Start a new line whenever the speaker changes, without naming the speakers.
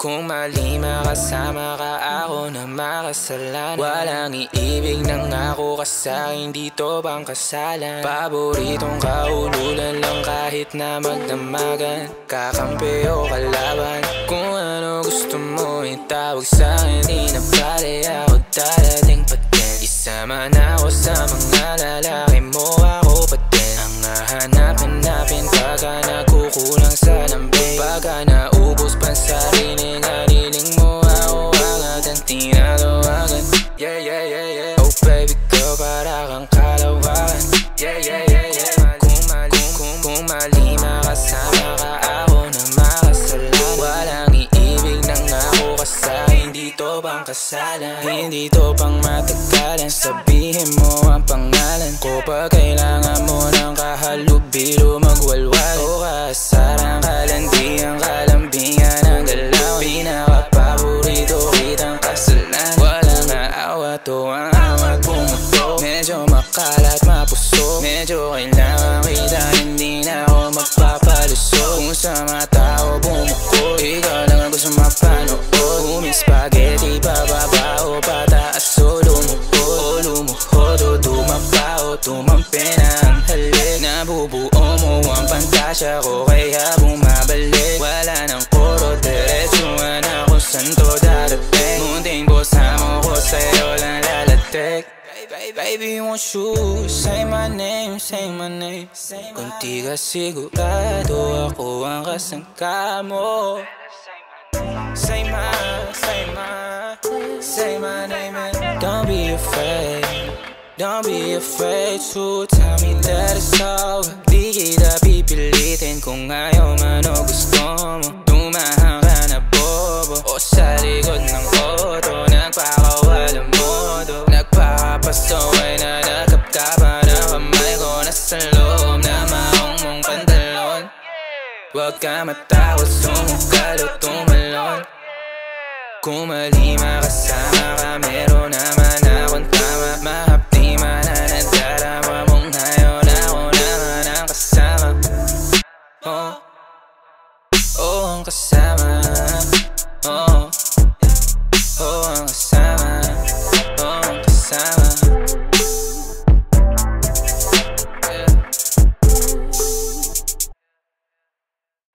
Kung mali makasama ka ako na makasalanan. Walang iibig ng ako ka dito bang kasalan? Paboritong kaululan lang kahit na magdamagan. Kakampi o kalaban Kung ano gusto mo itawag sa'kin Di na pala ako darating pa din. Isama na ako sa mga lalaki sa sarili Naliling mo ako agad ang tinatawagan Yeah, yeah, yeah, yeah Oh baby girl, para kang kalawakan Yeah, yeah, yeah, yeah Kung mali, kung, kung mali makasama ka ako na makasalan Walang iibig ng ako kasahin Dito bang kasalan Hindi to pang matagalan Sabihin mo ang pangalan ko Pag kailangan mo ng kahalubilo Magwalwal o kaasarang ang awat pumutok Medyo makalat mapuso Medyo kailangan kita hindi na ako magpapalusot Kung sa mga tao bumukod Ikaw lang ang gusto mapanood Uming spaghetti pababa o pataas o lumuhod O lumuhod o dumapa o tumampi na ang halik Nabubuo mo ang pantasya ko kaya Baby, won't you say my name, say my name ka sigurado ako ang kasangka mo. Say my, say my, say my name and don't be afraid. Don't be afraid to tell me that it's over. Di kita pipilitin kung ayaw man o gusto mo. Tumahan ka na bobo. O Huwag ka matawa, sumukal o tumalon Kung malima kasama ka, meron naman akong tama Mahapdi man na nadarama mong hayon Ako naman ang kasama. Oh, oh ang kasama. Oh.